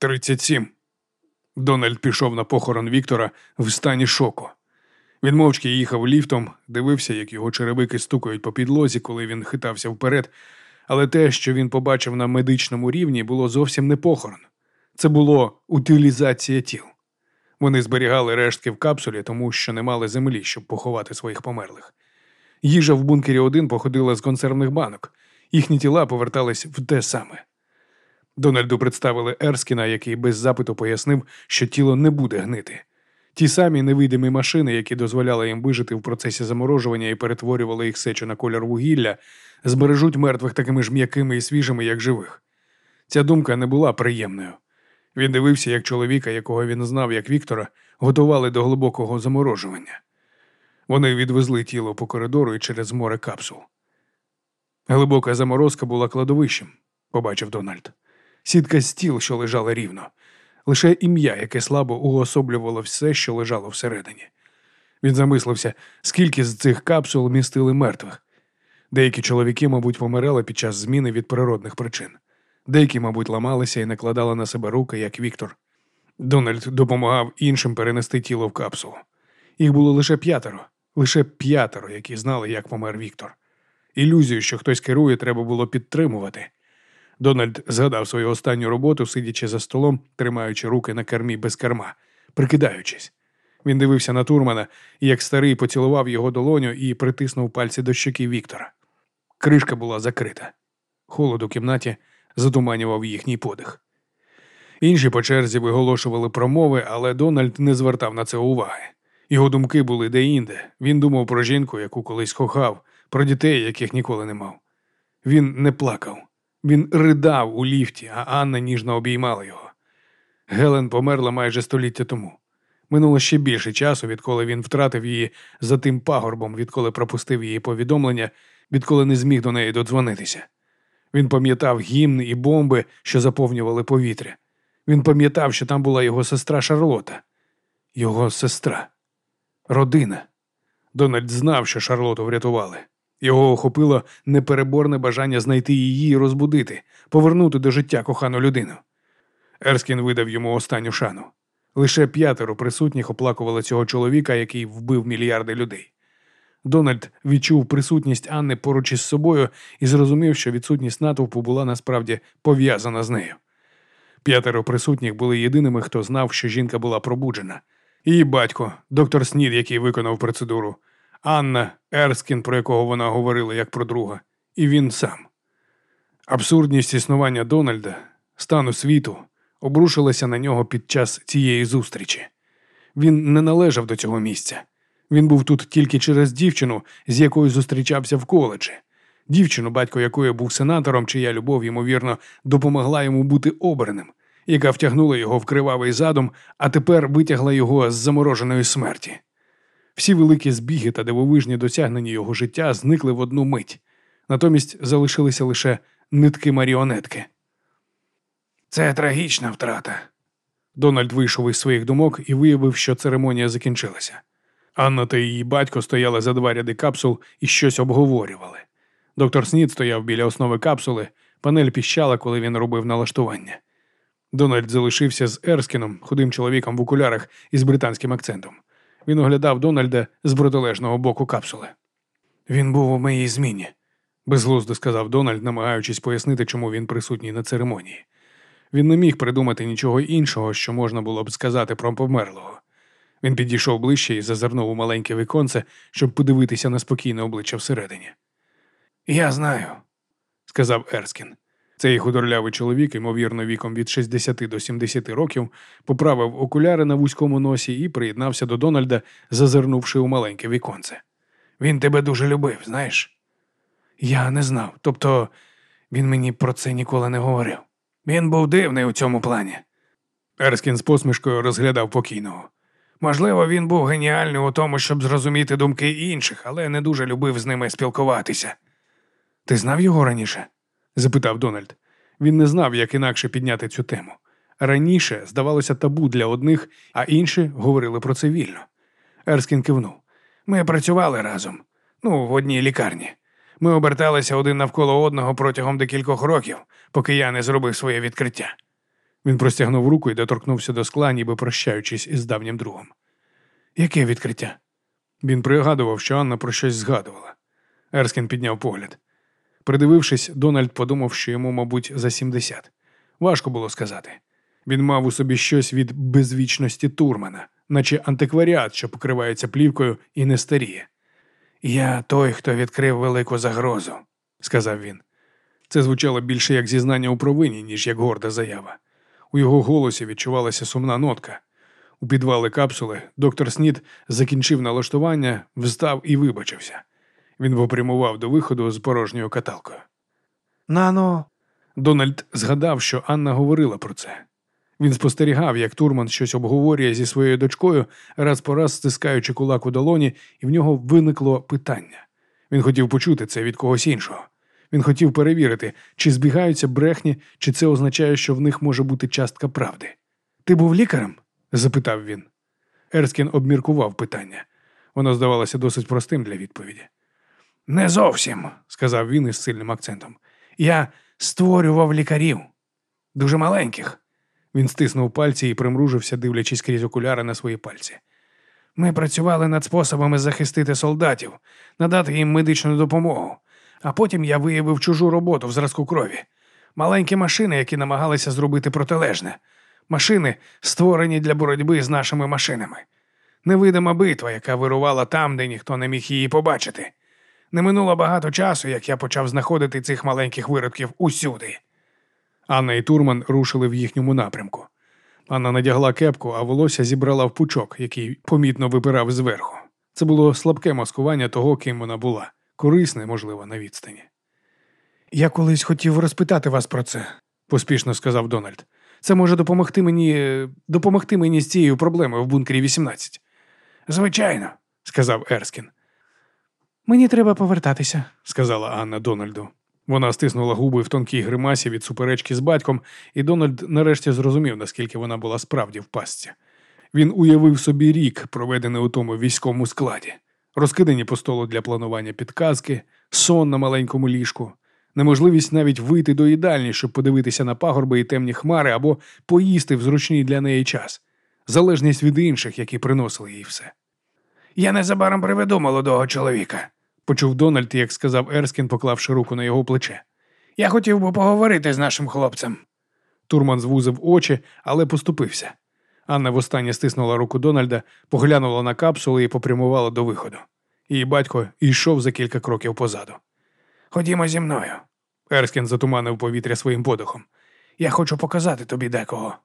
Тридцять сім. Дональд пішов на похорон Віктора в стані шоку. Він мовчки їхав ліфтом, дивився, як його черевики стукають по підлозі, коли він хитався вперед. Але те, що він побачив на медичному рівні, було зовсім не похорон. Це було утилізація тіл. Вони зберігали рештки в капсулі, тому що не мали землі, щоб поховати своїх померлих. Їжа в бункері 1 походила з консервних банок, їхні тіла повертались в те саме. Дональду представили Ерскіна, який без запиту пояснив, що тіло не буде гнити. Ті самі невидимі машини, які дозволяли їм вижити в процесі заморожування і перетворювали їх сечу на колір вугілля, збережуть мертвих такими ж м'якими і свіжими, як живих. Ця думка не була приємною. Він дивився, як чоловіка, якого він знав, як Віктора, готували до глибокого заморожування. Вони відвезли тіло по коридору і через море капсул. Глибока заморозка була кладовищем, побачив Дональд. Сітка стіл, що лежала рівно, лише ім'я, яке слабо уособлювало все, що лежало всередині. Він замислився, скільки з цих капсул містили мертвих. Деякі чоловіки, мабуть, помирали під час зміни від природних причин. Деякі, мабуть, ламалися і накладали на себе руки, як Віктор. Дональд допомагав іншим перенести тіло в капсулу. Їх було лише п'ятеро, лише п'ятеро, які знали, як помер Віктор. Ілюзію, що хтось керує, треба було підтримувати. Дональд згадав свою останню роботу, сидячи за столом, тримаючи руки на кермі без керма, прикидаючись. Він дивився на Турмана як старий, поцілував його долоню і притиснув пальці до щоки Віктора. Кришка була закрита. Холод у кімнаті затуманював їхній подих. Інші по черзі виголошували промови, але Дональд не звертав на це уваги. Його думки були деінде. Він думав про жінку, яку колись кохав, про дітей, яких ніколи не мав. Він не плакав, він ридав у ліфті, а Анна ніжно обіймала його. Гелен померла майже століття тому. Минуло ще більше часу, відколи він втратив її за тим пагорбом, відколи пропустив її повідомлення, відколи не зміг до неї додзвонитися. Він пам'ятав гімн і бомби, що заповнювали повітря. Він пам'ятав, що там була його сестра Шарлота, його сестра, родина. Дональд знав, що Шарлоту врятували. Його охопило непереборне бажання знайти її і розбудити, повернути до життя кохану людину. Ерскін видав йому останню шану. Лише п'ятеро присутніх оплакували цього чоловіка, який вбив мільярди людей. Дональд відчув присутність Анни поруч із собою і зрозумів, що відсутність натовпу була насправді пов'язана з нею. П'ятеро присутніх були єдиними, хто знав, що жінка була пробуджена. Її батько, доктор Снід, який виконав процедуру, Анна Ерскін, про якого вона говорила як про друга, і він сам. Абсурдність існування Дональда, стану світу, обрушилася на нього під час цієї зустрічі. Він не належав до цього місця. Він був тут тільки через дівчину, з якою зустрічався в коледжі. Дівчину, батько якої був сенатором, чия любов, ймовірно, допомогла йому бути обраним, яка втягнула його в кривавий задум, а тепер витягла його з замороженої смерті. Всі великі збіги та дивовижні досягнення його життя зникли в одну мить, натомість залишилися лише нитки маріонетки. Це трагічна втрата. Дональд вийшов із своїх думок і виявив, що церемонія закінчилася. Анна та її батько стояли за два ряди капсул і щось обговорювали. Доктор Снід стояв біля основи капсули, панель піщала, коли він робив налаштування. Дональд залишився з Ерскіном, худим чоловіком в окулярах із британським акцентом. Він оглядав Дональда з протилежного боку капсули. Він був у моїй зміні, безглуздо сказав Дональд, намагаючись пояснити, чому він присутній на церемонії. Він не міг придумати нічого іншого, що можна було б сказати про померлого. Він підійшов ближче і зазирнув у маленьке віконце, щоб подивитися на спокійне обличчя всередині. Я знаю, сказав Ерскін. Цей худорлявий чоловік, ймовірно, віком від 60 до 70 років, поправив окуляри на вузькому носі і приєднався до Дональда, зазирнувши у маленьке віконце. Він тебе дуже любив, знаєш? Я не знав. Тобто він мені про це ніколи не говорив. Він був дивний у цьому плані. Ерскін з посмішкою розглядав покійного. Можливо, він був геніальний у тому, щоб зрозуміти думки інших, але не дуже любив з ними спілкуватися. Ти знав його раніше? Запитав Дональд. Він не знав, як інакше підняти цю тему. Раніше здавалося табу для одних, а інші говорили про це вільно. Ерскін кивнув. Ми працювали разом, ну, в одній лікарні. Ми оберталися один навколо одного протягом декількох років, поки я не зробив своє відкриття. Він простягнув руку і доторкнувся до скла, ніби прощаючись із давнім другом. Яке відкриття? Він пригадував, що Анна про щось згадувала. Ерскін підняв погляд. Придивившись, Дональд подумав, що йому, мабуть, за 70. Важко було сказати. Він мав у собі щось від безвічності Турмана, наче антикваріат, що покривається плівкою і не старіє. Я той, хто відкрив велику загрозу, сказав він. Це звучало більше як зізнання у провині, ніж як горда заява. У його голосі відчувалася сумна нотка. У підвали капсули доктор Снід закінчив налаштування, встав і вибачився. Він попрямував до виходу з порожньою каталкою. Нано. Дональд згадав, що Анна говорила про це. Він спостерігав, як Турман щось обговорює зі своєю дочкою, раз по раз стискаючи кулак у долоні, і в нього виникло питання. Він хотів почути це від когось іншого. Він хотів перевірити, чи збігаються брехні, чи це означає, що в них може бути частка правди. Ти був лікарем? запитав він. Ерскін обміркував питання. Воно здавалося досить простим для відповіді. Не зовсім, сказав він із сильним акцентом. Я створював лікарів. Дуже маленьких. Він стиснув пальці і примружився, дивлячись крізь окуляри на свої пальці. Ми працювали над способами захистити солдатів, надати їм медичну допомогу, а потім я виявив чужу роботу в зразку крові. Маленькі машини, які намагалися зробити протилежне. Машини, створені для боротьби з нашими машинами. Невидима битва, яка вирувала там, де ніхто не міг її побачити. Не минуло багато часу, як я почав знаходити цих маленьких виродків усюди. Анна і Турман рушили в їхньому напрямку. Анна надягла кепку, а волосся зібрала в пучок, який помітно випирав зверху. Це було слабке маскування того, ким вона була, корисне, можливо, на відстані. Я колись хотів розпитати вас про це, поспішно сказав Дональд. Це може допомогти мені допомогти мені з цією проблемою в бункері 18. Звичайно, сказав Ерскін. Мені треба повертатися, сказала Анна Дональду. Вона стиснула губи в тонкій гримасі від суперечки з батьком, і Дональд нарешті зрозумів, наскільки вона була справді в пастці. Він уявив собі рік, проведений у тому військовому складі, розкидані по столу для планування підказки, сон на маленькому ліжку, неможливість навіть вийти до їдальні, щоб подивитися на пагорби і темні хмари або поїсти в зручний для неї час, залежність від інших, які приносили їй все. Я незабаром приведу молодого чоловіка, почув Дональд, як сказав Ерскін, поклавши руку на його плече. Я хотів би поговорити з нашим хлопцем. Турман звузив очі, але поступився. Анна востаннє стиснула руку Дональда, поглянула на капсулу і попрямувала до виходу. Її батько йшов за кілька кроків позаду. Ходімо зі мною. Ерскін затуманив повітря своїм подихом. Я хочу показати тобі декого.